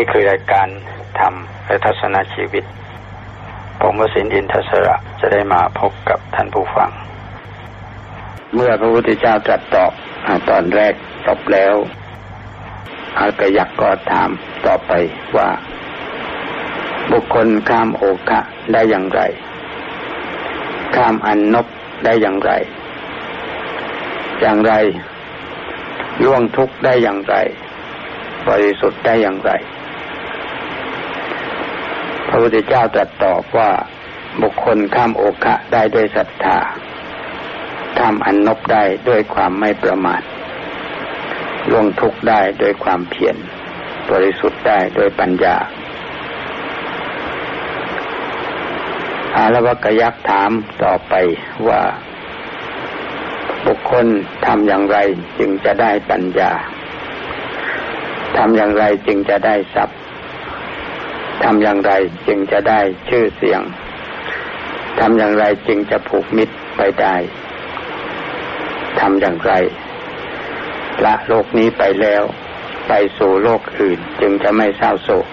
นี่คือรายการธรรมและทัศนชีวิต ผมวสินอินทศระจะได้มาพบกับท่านผู้ฟัง เมื่อพระพุทธเจ้าตรัสตอบตอนแรกจบแล้วอากยักษ์ก็ถามต่อไปว่า บุคคลข้ามโอคะได้อย่างไร ข้ามอันนบได้อย่างไร อย่างไรล่วงทุกข์ได้อย่างไร บริสุทธิ์ได้อย่างไร ระพุทธเจ้าตรัสตอบว่าบุคคลข้ามโอคะได้ด้วยศรัทธาข้ามอันนบได้ด้วยความไม่ประมาทล่วงทุกได้ด้วยความเพียรบริสุทธิ์ได้ด้วยปัญญา อารวกยักษ์ถามต่อไปว่า บุคคลทำอย่างไรจึงจะได้ปัญญาทำอย่างไรจึงจะได้ทรัพย์ ทำอย่างไรจึงจะได้ชื่อเสียงทำอย่างไรจึงจะผูกมิตรไปได้ทำอย่างไร ละโลกนี้ไปแล้ว ไปสู่โลกอื่นจึงจะไม่เศร้าโศก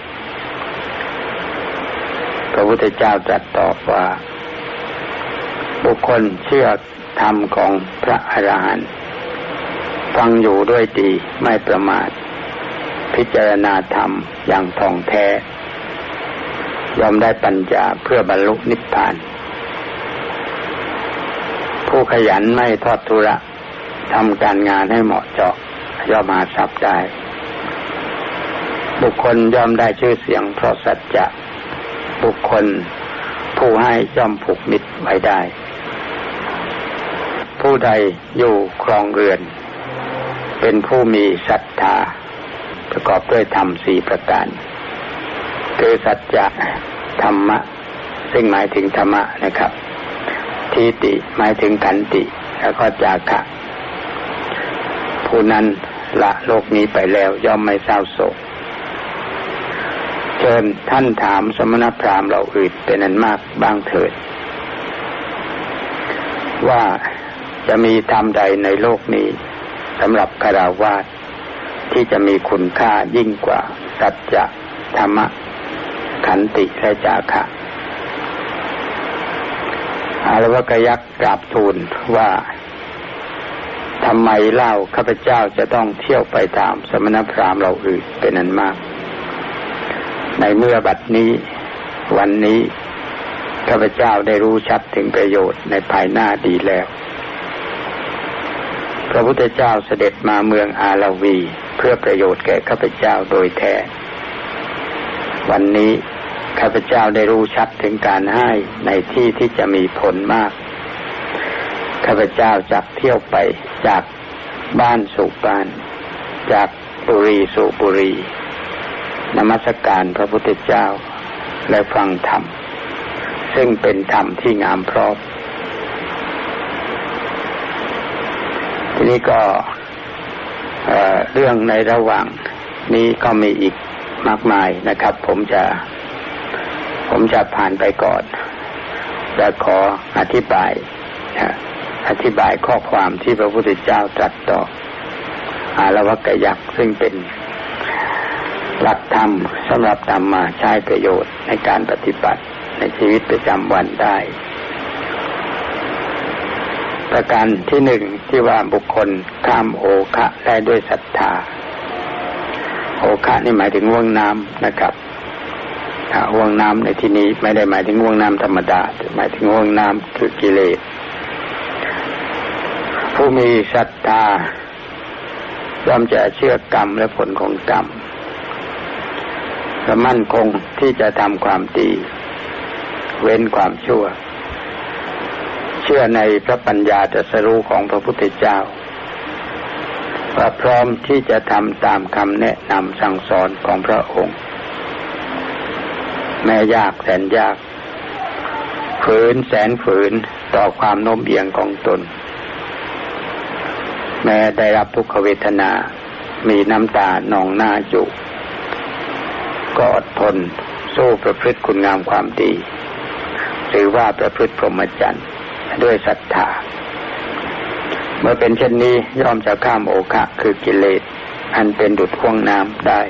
พระพุทธเจ้าตรัสตอบว่า บุคคลเชื่อธรรมของพระอรหันต์ฟังอยู่ด้วยดีไม่ประมาท พิจารณาธรรมอย่างท่องแท้ ยอมได้ปัญญาเพื่อบรรลุนิพพาน ผู้ขยันไม่ทอดทุระทำการงานให้เหมาะเจาะย่อมมาทรัพย์ได้ บุคคลย่อมได้ชื่อเสียงเพราะสัจจะบุคคลผู้ให้ย่อมผูกมิตรไว้ได้ ผู้ใดอยู่ครองเรือน เป็นผู้มีศรัทธาประกอบด้วยธรรมสี่ประการ คือสัจจะธรรมะ ซึ่งหมายถึงธรรมะนะครับ ทีติหมายถึงขันติ แล้วก็จาคะผู้นั้นละโลกนี้ไปแล้วย่อมไม่เศร้าโศกเชิญท่านถามสมณพราหมณ์เราอื่นเป็นอันมากบ้างเถิด ว่าจะมีธรรมใดในโลกนี้สำหรับคาราวาสที่จะมีคุณค่ายิ่งกว่าสัจจะธรรมะ ขันติและจาคะอารวกยักษ์กราบทูลว่าทำไมเล่าข้าพเจ้าจะต้องเที่ยวไปตามสมณพราหมณ์เราอื่นเป็นนั้นมาก ในเมื่อบัดนี้ วันนี้ข้าพเจ้าได้รู้ชัดถึงประโยชน์ในภายหน้าดีแล้ว พระพุทธเจ้าเสด็จมาเมืองอาลาวี เพื่อประโยชน์แก่ข้าพเจ้าโดยแท้ วันนี้ ข้าพเจ้าได้รู้ชัดถึงการให้ในที่ที่จะมีผลมาก ข้าพเจ้าจักเที่ยวไปจากบ้านสู่บ้าน จากบุรีสู่บุรีนมัสการพระพุทธเจ้าและฟังธรรม ซึ่งเป็นธรรมที่งามพร้อมทีนี้ก็เรื่องในระหว่างนี้ก็มีอีกมากมายนะครับ ผมจะ ผมจะผ่านไปก่อนจะขออธิบายอธิบายข้อความที่พระพุทธเจ้าตรัสต่ออารวกยักษ์ซึ่งเป็นหลักธรรมสำหรับนำมาใช้ประโยชน์ในการปฏิบัติในชีวิตประจำวันได้ ประการที่หนึ่งที่ว่าบุคคลข้ามโอคะได้ด้วยศรัทธา โอคะนี่หมายถึงว่วงน้ำนะครับ ห่วงน้ำในที่นี้ไม่ได้หมายถึงห่วงน้ำธรรมดา หมายถึงห่วงน้ำคือกิเลส ผู้มีศรัทธาย่อมจะเชื่อกรรมและผลของกรรมและมั่นคงที่จะทำความดี เว้นความชั่ว เชื่อในพระปัญญาตรัสรู้ของพระพุทธเจ้าว่าพร้อมที่จะทำตามคำแนะนำสั่งสอนของพระองค์ แม้ยากแสนยาก ฝืนแสนฝืนต่อความโน้มเอียงของตน แม้ได้รับทุกขเวทนา มีน้ำตาหนองหน้าอยู่ก็อดทนสู้ประพฤติคุณงามความดี หรือว่าประพฤติพรหมจรรย์ด้วยศรัทธา เมื่อเป็นเช่นนี้ย่อมจะข้ามโอคะคือกิเลส อันเป็นดุดห่วงน้ำได้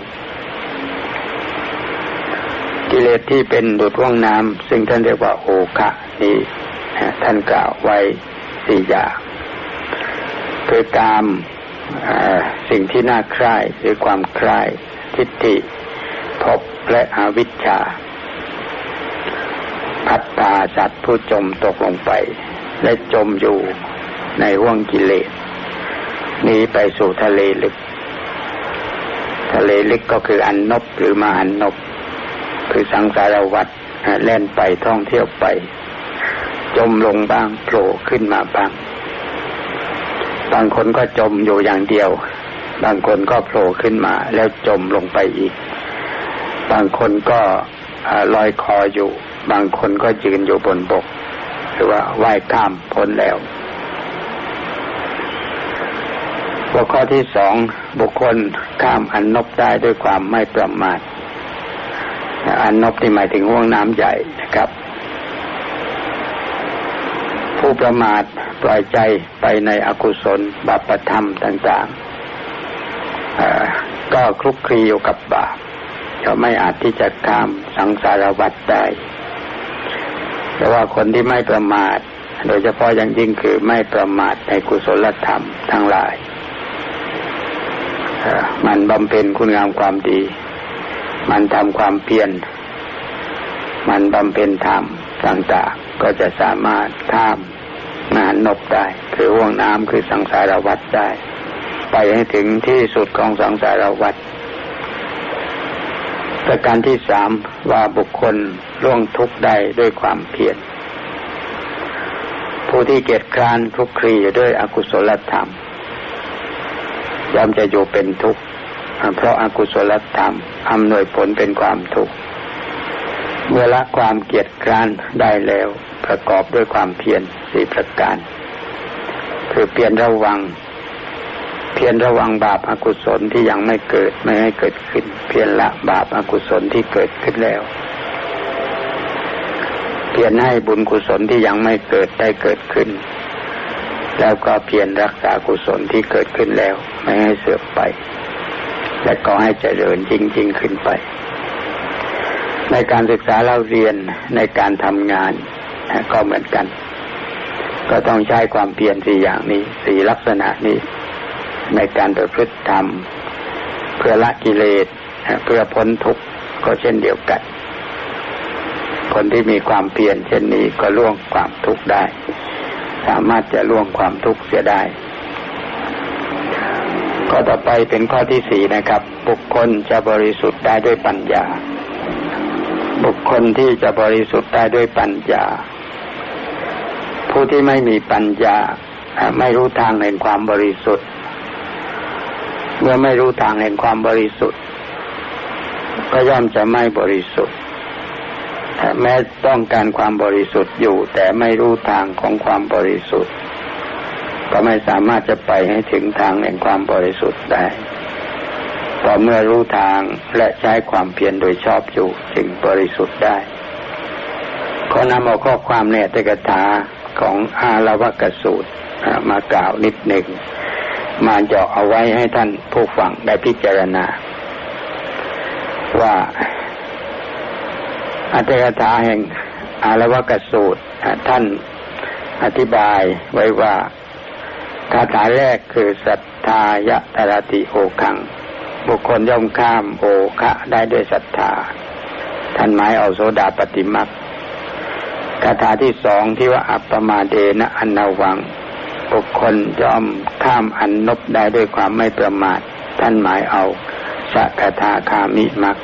กิเลสที่เป็นดุดห่วงน้ำซึ่งท่านเรียกว่าโอคะนี้ท่านกล่าวไว้สี่อย่างคือกามสิ่งที่น่าใคร่หรือความใคร่ทิฏฐิภพและอวิชชา พัดพาสัตว์ผู้จมตกลงไป และจมอยู่ในห่วงกิเลสหนีไปสู่ทะเลลึก ทะเลลึกก็คืออันนบหรือมาอันนบ คือสังสารวัฏแล่นไปท่องเที่ยวไป จมลงบ้างโผล่ขึ้นมาบ้าง บางคนก็จมอยู่อย่างเดียว บางคนก็โผล่ขึ้นมา แล้วจมลงไปอีก บางคนก็ลอยคออยู่ บางคนก็ยืนอยู่บนบก หรือว่าว่ายข้ามพ้นแล้วหัวข้อที่สองบุคคลข้ามอันนบได้ด้วยความไม่ประมาท อันนบที่หมายถึงห่วงน้ำใหญ่นะครับ ผู้ประมาทปล่อยใจไปในอกุศลบาปธรรมต่างๆก็คลุกคลีอยู่กับบาปก็ไม่อาจที่จะข้ามสังสารวัฏได้แต่ว่าคนที่ไม่ประมาท โดยเฉพาะอย่างยิ่งคือไม่ประมาทในกุศลธรรมทั้งหลายมันบำเพ็ญคุณงามความดี มันทำความเพียร มันบำเพ็ญธรรมต่างๆ ก็จะสามารถข้ามงานนบได้ คือห่วงน้ำคือสังสารวัฏได้ ไปให้ถึงที่สุดของสังสารวัฏประการที่สามว่าบุคคลล่วงทุกข์ได้ด้วยความเพียรผู้ที่เกียจคร้านทุกข์ครีด้วยอกุศลธรรมย่อมจะอยู่เป็นทุกข์เพราะอากุศลธรรม อำนวยผลเป็นความทุกข์เมื่อละความเกียดคร้านได้แล้วประกอบด้วยความเพียรสี่ประการ คือเพียรระวัง เพียรระวังบาปอากุศลที่ยังไม่เกิดไม่ให้เกิดขึ้น เพียรละบาปอากุศลที่เกิดขึ้นแล้ว เพียรให้บุญกุศลที่ยังไม่เกิดได้เกิดขึ้น แล้วก็เพียรรักษากุศลที่เกิดขึ้นแล้ว ไม่ให้เสื่อมไป และก็ให้เจริญยิ่งยิ่งขึ้นไป ในการศึกษาเราเรียนในการทำงานก็เหมือนกัน ก็ต้องใช้ความเพียรสี่อย่างนี้สี่ลักษณะนี้ ในการประพฤติธรรม เพื่อละกิเลสเพื่อพ้นทุกข์ก็เช่นเดียวกัน คนที่มีความเพียรเช่นนี้ก็ล่วงความทุกข์ได้ สามารถจะล่วงความทุกข์เสียได้ ข้อต่อไปเป็นข้อที่สี่นะครับ บุคคลจะบริสุทธิ์ได้ด้วยปัญญา บุคคลที่จะบริสุทธิ์ได้ด้วยปัญญา ผู้ที่ไม่มีปัญญา ไม่รู้ทางแห่งความบริสุทธิ์เมื่อไม่รู้ทางแห่งความบริสุทธิ์ ก็ย่อมจะไม่บริสุทธิ์แม้ต้องการความบริสุทธิ์อยู่ แต่ไม่รู้ทางของความบริสุทธิ์ ก็ไม่สามารถจะไปให้ถึงทางแห่งความบริสุทธิ์ได้ต่อเมื่อรู้ทางและใช้ความเพียรโดยชอบอยู่จึงบริสุทธิ์ได้ขอนำเอาข้อความในตกถาของอาลวกสูตรมากล่าวนิดหนึ่ง มาเจาะเอาไว้ให้ท่านผู้ฟังได้พิจารณา ว่าอัตถกถาแห่งอารวกสูตรท่านอธิบายไว้ว่า คาถาแรกคือศรัทธายะตรติโอคัง บุคคลย่อมข้ามโอคะได้ด้วยศรัทธาท่านหมายเอาโสดาปฏิมักคาถาที่สองที่ว่าอัปปมาเดนะอันนาวัง บุคคลย่อมข้ามอันนบได้ด้วยความไม่ประมาท ท่านหมายเอาสักคาคามิมัก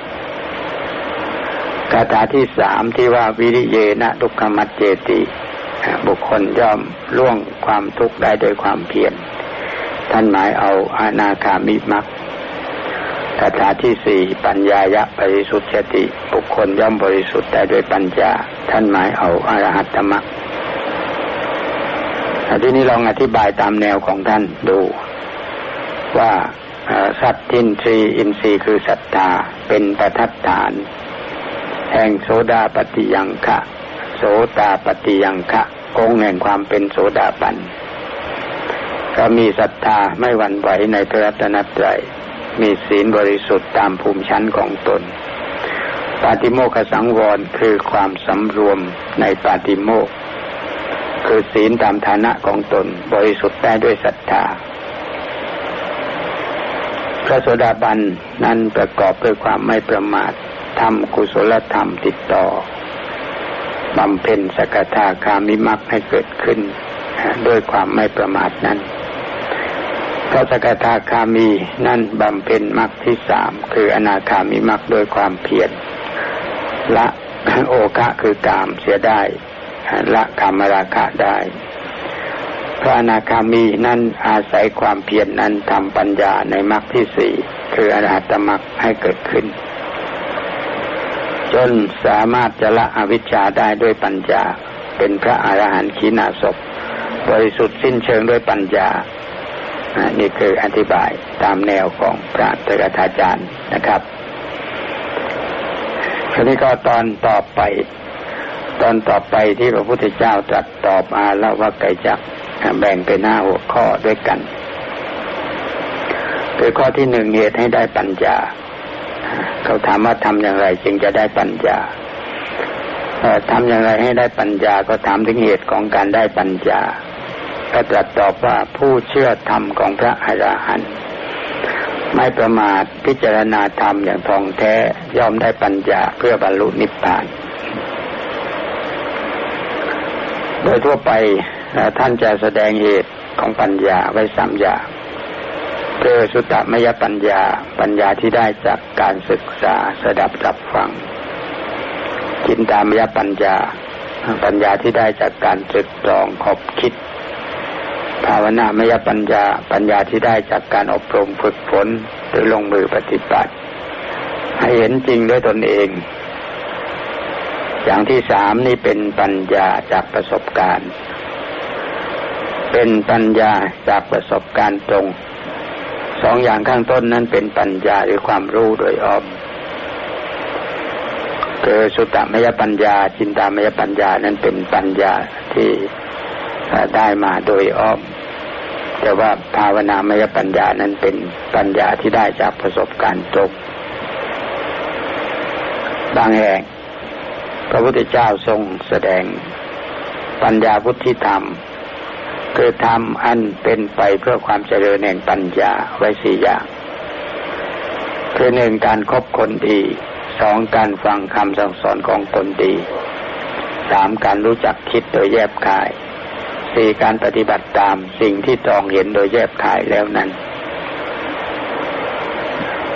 คาถาที่สามที่ว่าวิริเยนะทุกขมัจเจติ บุคคลย่อมล่วงความทุกข์ได้โดยความเพียรท่านหมายเอาอาณาคามิมักคาถาที่สี่ปัญญายะบริสุทธิติ บุคคลย่อมบริสุทธิ์ได้ด้วยปัญญา ท่านหมายเอาอารหัตมักทีนี้ลองอธิบายตามแนวของท่านดู ว่าสัตทินทรีอินทรีคือศรัทธาเป็นประทัดฐาน แห่งโสดาปฏิยังคะโสตาปฏิยังคะ องค์แห่งความเป็นโสดาบันก็มีศรัทธาไม่หวั่นไหวในพระรัตนตรัยมีศีลบริสุทธิ์ตามภูมิชั้นของตน ปาติโมกสังวรคือความสำรวมในปาติโมกคือศีลตามฐานะของตน บริสุทธิ์ได้ด้วยศรัทธา พระโสดาบันนั้นประกอบด้วยความไม่ประมาททำกุศลธรรมติดต่อ บำเพ็ญสกทาคามิมักให้เกิดขึ้น ด้วยความไม่ประมาทนั้นพระสกทาคามีนั่นบำเพ็ญมรรคที่สามคืออนาคามิมรรคด้วยความเพียรละโอคะคือกามเสียได้ ละกามราคะได้ พระอนาคามีนั่นอาศัยความเพียรนนั้นทำปัญญาในมรรคที่สี่คืออรหัตมรรคให้เกิดขึ้น จนสามารถจะละอวิชชาได้ด้วยปัญญา เป็นพระอรหันต์ขีณาศพบริสุทธิ์สิ้นเชิงด้วยปัญญานี่คืออธิบายตามแนวของพระเทรธาจารย์นะครับทีนี้ก็ตอนต่อไป ตอนต่อไปที่พระพุทธเจ้าตรัสตอบอาล้วว่าไกจักแบ่งเป็นห้าหัวข้อด้วยกันคือข้อที่หนึ่งเหตุให้ได้ปัญญา เขาถามว่าทำอย่างไรจึงจะได้ปัญญาทำอย่างไรให้ได้ปัญญาก็ถามถึงเหตุของการได้ปัญญาก็ตรัสตอบว่าผู้เชื่อธรรมของพระอรหันต์ไม่ประมาทพิจารณาธรรมอย่างทองแท้ย่อมได้ปัญญาเพื่อบรรลุนิพพาน โดยทั่วไปท่านจะแสดงเหตุของปัญญาไว้สามอย่าง คือสุตตมยปัญญาปัญญาที่ได้จากการศึกษาสดับรับฟังจินตามยปัญญา ปัญญาที่ได้จากการตรึกตรองขบคิด ภาวนามยปัญญา ปัญญาที่ได้จากการอบรมฝึกฝนหรือลงมือปฏิบัติ ให้เห็นจริงด้วยตนเอง อย่างที่สามนี่เป็นปัญญาจากประสบการณ์ เป็นปัญญาจากประสบการณ์ตรง สองอย่างข้างต้นนั้นเป็นปัญญาหรือความรู้โดยอ้อมคือสุตตมยปัญญา จินตามยปัญญานั้นเป็นปัญญาที่ได้มาโดยอ้อมแต่ว่าภาวนามยปัญญานั้นเป็นปัญญาที่ได้จากประสบการณ์ตรงบางแห่งพระพุทธเจ้าทรงแสดงปัญญาพุทธิธรรม คือธรรมอันเป็นไปเพื่อความเจริญแห่งปัญญาไว้สี่อย่าง คือหนึ่งการครบคนดีสองการฟังคำสั่งสอนของคนดีสามการรู้จักคิดโดยแยบคายสี่การปฏิบัติตามสิ่งที่ตองเห็นโดยแยบขายแล้วนั้น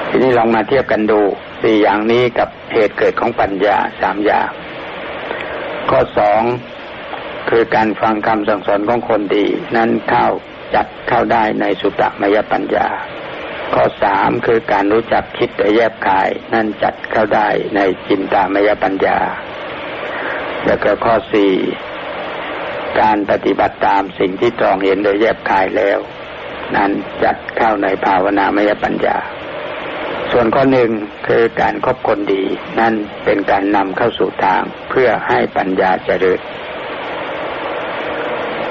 ทีนี้ลองมาเทียบกันดูสี่อย่างนี้กับเหตุเกิดของปัญญาสามอย่างข้อสอง คือการฟังคำสั่งสอนของคนดี นั้นเข้าจัดเข้าได้ในสุตตมยปัญญา ข้อสามคือการรู้จักคิดโดยแยบขาย นั่นจัดเข้าได้ในจินตามยปัญญา แล้วก็ข้อสี่การปฏิบัติตามสิ่งที่ตรองเห็นโดยแยบคายแล้ว นั้นจัดเข้าในภาวนามยปัญญา ส่วนข้อหนึ่งคือการครบคนดี นั่นเป็นการนำเข้าสู่ทางเพื่อให้ปัญญาเจริญ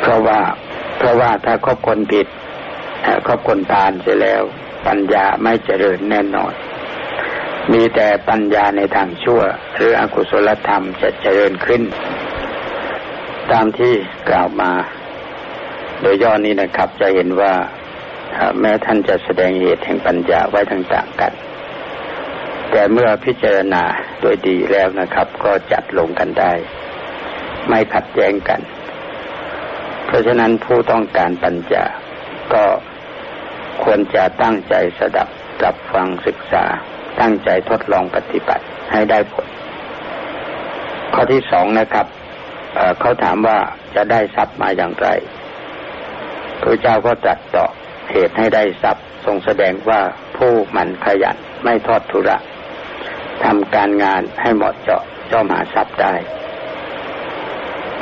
เพราะว่า เพราะว่าถ้าครบคนผิดครบคนตานเสียแล้ว ปัญญาไม่เจริญแน่นอน มีแต่ปัญญาในทางชั่ว หรืออกุศลธรรมจะเจริญขึ้น ตามที่กล่าวมา โดยย่อนี้นะครับจะเห็นว่าแม้ท่านจะแสดงเหตุแห่งปัญญาไว้ต่างๆกัน แต่เมื่อพิจารณาโดยดีแล้วนะครับ ก็จัดลงกันได้ ไม่ขัดแย้งกัน เพราะฉะนั้นผู้ต้องการปัญญาก็ควรจะตั้งใจสดับรับฟังศึกษา ตั้งใจทดลองปฏิบัติให้ได้ผล ข้อที่สองนะครับเขาถามว่าจะได้ทรัพย์มาอย่างไรพระเจ้าก็ตรัสตอบเหตุให้ได้ทรัพย์ทรงแสดงว่าผู้มันขยันไม่ทอดทุระทำการงานให้เหมาะเจาะจ่อมหาทรัพย์ได้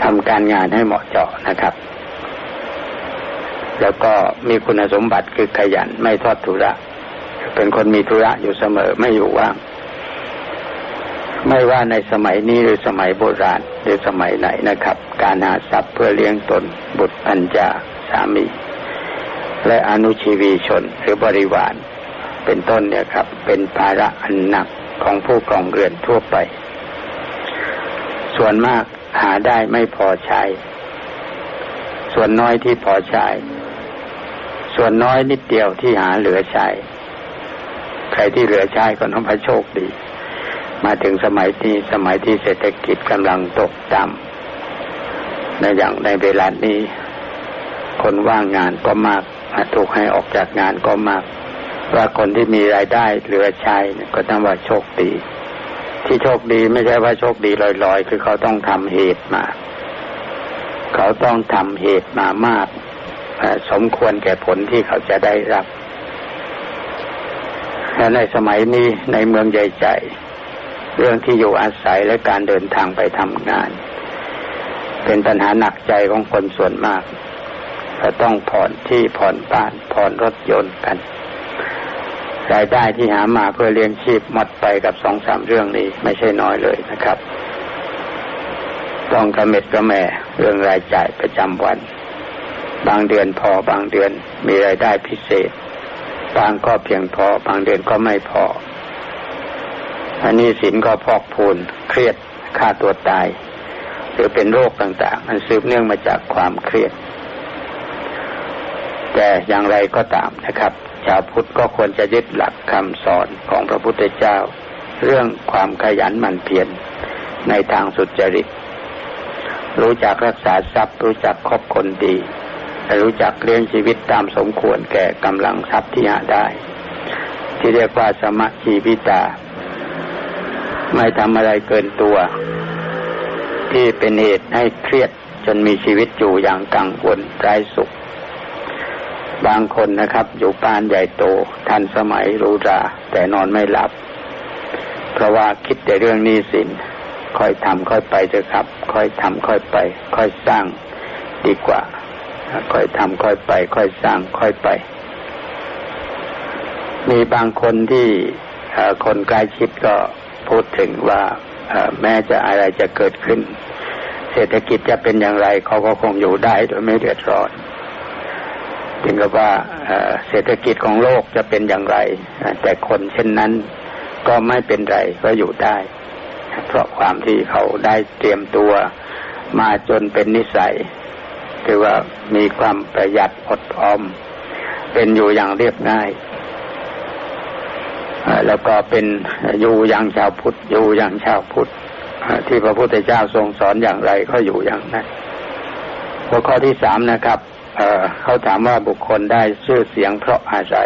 ทำการงานให้เหมาะเจาะนะครับ แล้วก็มีคุณสมบัติคือขยันไม่ทอดทุระ เป็นคนมีธุระอยู่เสมอไม่อยู่ว่างไม่ว่าในสมัยนี้หรือสมัยโบราณหรือสมัยไหนนะครับ การหาทรัพย์เพื่อเลี้ยงตน บุตรปัญญาสามี และอนุชีวีชนหรือบริวาร เป็นต้นเนี่ยครับ เป็นภาระอันหนักของผู้กองเรือนทั่วไป ส่วนมากหาได้ไม่พอใช้ ส่วนน้อยที่พอใช้ ส่วนน้อยนิดเดียวที่หาเหลือใช้ใครที่เหลือใช้ก็น้องพระโชคดี มาถึงสมัยที่สมัยที่เศรษฐกิจกำลังตกต่ำในอย่างในเวลานี้ คนว่างงานก็มากถูกให้ออกจากงานก็มาก ว่าคนที่มีรายได้เหลือใช้ก็ต้องว่าโชคดี ที่โชคดีไม่ใช่ว่าโชคดีลอยๆ คือเขาต้องทำเหตุมา เขาต้องทำเหตุมามาก สมควรแก่ผลที่เขาจะได้รับและในสมัยนี้ในเมืองใหญ่ๆเรื่องที่อยู่อาศัยและการเดินทางไปทำงาน เป็นปัญหาหนักใจของคนส่วนมากจะต้องผ่อนที่ผ่อนบ้านผ่อนรถยนต์กันรายได้ที่หามาเพื่อเลี้ยงชีพหมดไปกับสองสามเรื่องนี้ไม่ใช่น้อยเลยนะครับ ต้องกระเม็ดกระแม่เรื่องรายจ่ายประจำวัน บางเดือนพอบางเดือนมีรายได้พิเศษ บางก็เพียงพอบางเดือนก็ไม่พอ อันนี้สินก็พอกพูนเครียดฆ่าตัวตาย หรือเป็นโรคต่างๆมันสืบเนื่องมาจากความเครียด แต่อย่างไรก็ตามนะครับ ชาวพุทธก็ควรจะยึดหลักคำสอนของพระพุทธเจ้า เรื่องความขยันหมั่นเพียรในทางสุจริตรู้จักรักษาทรัพย์รู้จักคบคนดี รู้จักเลี้ยงชีวิตตามสมควรแก่กำลังทรัพย์ที่หาได้ ที่เรียกว่าสมชีวิตา ไม่ทำอะไรเกินตัว ที่เป็นเหตุให้เครียดจนมีชีวิตอยู่อย่างกังวลไร้สุข บางคนนะครับ อยู่บ้านใหญ่โต ทันสมัยรู้รา แต่นอนไม่หลับ เพราะว่าคิดแต่เรื่องนี้สินค่อยทำค่อยไปเถอะครับ ค่อยทำค่อยไป ค่อยสร้างดีกว่า ค่อยทำค่อยไป ค่อยสร้างค่อยไป มีบางคนที่คนใกล้ชิดก็พูดถึงว่าแม้จะอะไรจะเกิดขึ้น เศรษฐกิจจะเป็นอย่างไรเขาก็คงอยู่ได้โดยไม่เดือดร้อนถึงกับว่าเศรษฐกิจของโลกจะเป็นอย่างไร แต่คนเช่นนั้นก็ไม่เป็นไรก็อยู่ได้ เพราะความที่เขาได้เตรียมตัวมาจนเป็นนิสัย คือว่ามีความประหยัดอดออม เป็นอยู่อย่างเรียบง่ายแล้วก็เป็นอยู่อย่างชาวพุทธอยู่อย่างชาวพุทธที่พระพุทธเจ้าทรงสอนอย่างไรก็อยู่อย่างนั้นหัวข้อที่สามนะครับเขาถามว่าบุคคลได้ชื่อเสียงเพราะอะไร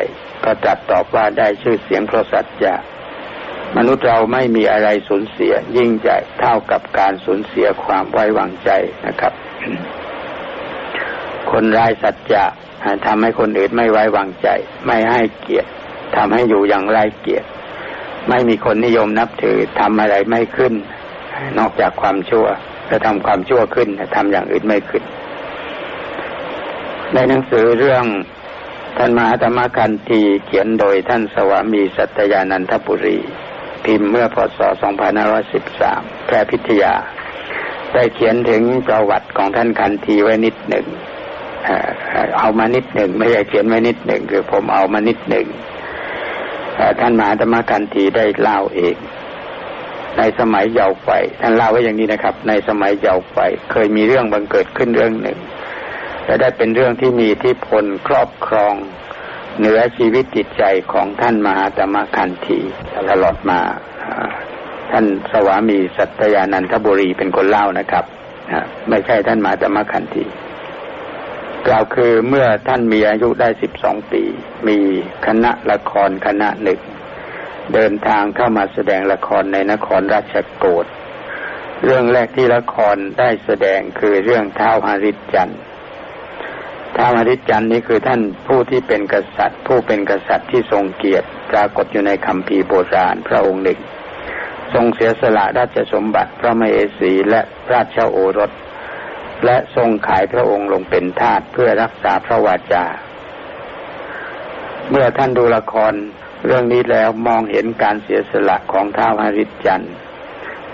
ก็ตรัสตอบว่าได้ชื่อเสียงเพราะสัจจะมนุษย์เราไม่มีอะไรสูญเสีย ยิ่งใหญ่เท่ากับการสูญเสียความไว้วางใจนะครับ คนร้ายสัจจะทำให้คนอื่นไม่ไว้วางใจ ไม่ให้เกียรติทำให้อยู่อย่างไร้เกียรติ ไม่มีคนนิยมนับถือทำอะไรไม่ขึ้น นอกจากความชั่วจะทำความชั่วขึ้นทำอย่างอื่นไม่ขึ้น ในหนังสือเรื่องท่านมหาธรรมกันทีเขียนโดยท่านสวามีสัตยานันทปุรี พิมพ์เมื่อพศ 2513 แพร่พิทยา ได้เขียนถึงประวัติของท่านคันทีไว้นิดหนึ่ง เอามานิดหนึ่งไม่ใช่เขียนไว้นิดหนึ่งคือผมเอามานิดหนึ่งท่านมหาธรรมกันทีได้เล่าเองในสมัยเยาว์ไฟท่านเล่าไว้อย่างนี้นะครับ ในสมัยเยาว์ไฟเคยมีเรื่องบังเกิดขึ้นเรื่องหนึ่งจะได้เป็นเรื่องที่มีที่พลครอบครองเหนือชีวิตจิตใจของท่านมหาธรรมคันธีตลอดมาท่านสวามีสัตยานันทบุรีเป็นคนเล่านะครับไม่ใช่ท่านมหาธรรมคันธี กล่าวคือเมื่อท่านมีอายุได้สิบสองปี มีคณะละครคณะหนึ่ง เดินทางเข้ามาแสดงละครในนครราชโกศเรื่องแรกที่ละครได้แสดงคือเรื่องเท้าหาริจันทร์ท้าวอริจันนี้คือท่านผู้ที่เป็นกษัตริย์ ผู้เป็นกษัตริย์ที่ทรงเกียรติปรากฏอยู่ในคำพีโบราณพระองค์หนึ่งทรงเสียสละราชสมบัติพระมเหสีและราชโอรส และทรงขายพระองค์ลงเป็นทาสเพื่อรักษาพระวาจา เมื่อท่านดูละครเรื่องนี้แล้วมองเห็นการเสียสละของท้าวหริจันทร์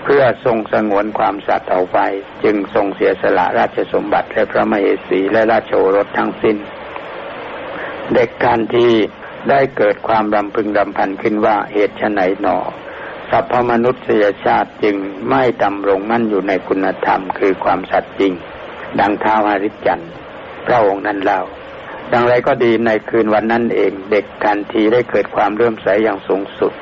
เพื่อทรงสงวนความสัตย์เอาไว้ จึงทรงเสียสละราชสมบัติและพระมเหสีและราชโอรสทั้งสิ้น เด็กการที่ได้เกิดความรำพึงรำพันขึ้นว่าเหตุไหนหนอสัพพมนุษยชาติจึงไม่ดำรงมั่นอยู่ในคุณธรรมคือความสัตย์จริง ดังท้าวาริจันทร์พระองค์นั้นเล่าดังไรก็ดีในคืนวันนั้นเองเด็กกันทีได้เกิดความเรื่มใสอย่างสูงสุด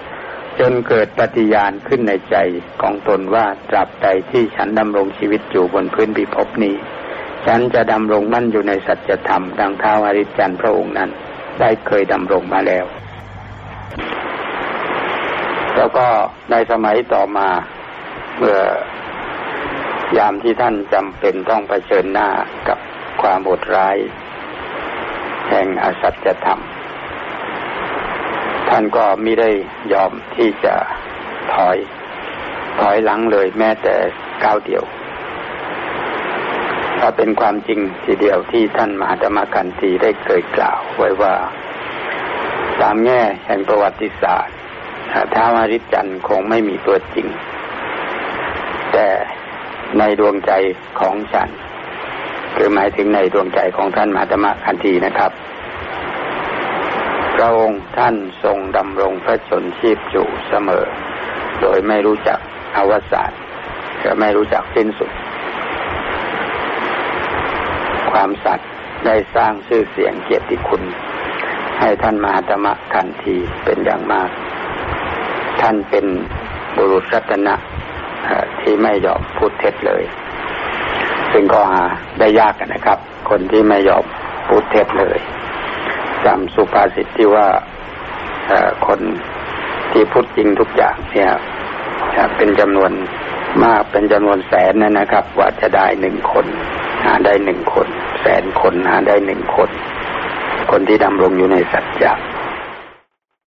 จนเกิดปฏิญาณขึ้นในใจของตนว่าตราบใดที่ฉันดำรงชีวิตอยู่บนพื้นพิภพนี้ ฉันจะดำรงมั่นอยู่ในสัจธรรม ดังท้าวาริจันทร์พระองค์นั้น ได้เคยดำรงมาแล้ว แล้วก็ในสมัยต่อมาเมื่อ ยามที่ท่านจำเป็นต้องเผชิญหน้ากับความโหดร้าย แห่งอสัจธรรม ท่านก็ไม่ได้ยอมที่จะถอย ถอยหลังเลยแม้แต่ก้าวเดียวถ้าเป็นความจริงทีเดียวที่ท่านมหาธรรมกันตีได้เคยกล่าวไว้ว่าตามแง่แห่งประวัติศาสตร์ท้าวาริจันคงไม่มีตัวจริง แต่ ในดวงใจของฉัน คือหมายถึงในดวงใจของท่านมหาธรรมคันธีนะครับ พระองค์ท่านทรงดำรงพระชนชีพอยู่เสมอ โดยไม่รู้จักอวสานและไม่รู้จักสิ้นสุด ความสัตย์ได้สร้างชื่อเสียงเกียรติคุณ ให้ท่านมหาธรรมคันธีเป็นอย่างมาก ท่านเป็นบุรุษรัตนะ ที่ไม่ยอมพูดเท็จเลย ซึ่งก็หาได้ยากนะครับ คนที่ไม่ยอมพูดเท็จเลยจำสุภาษิตที่ว่าคนที่พูดจริงทุกอย่างเนี่ยเป็นจำนวนมากเป็นจำนวนแสนนะครับ ว่าจะได้หนึ่งคน หาได้หนึ่งคน แสนคนหาได้หนึ่งคน คนที่ดำรงอยู่ในสัจจะ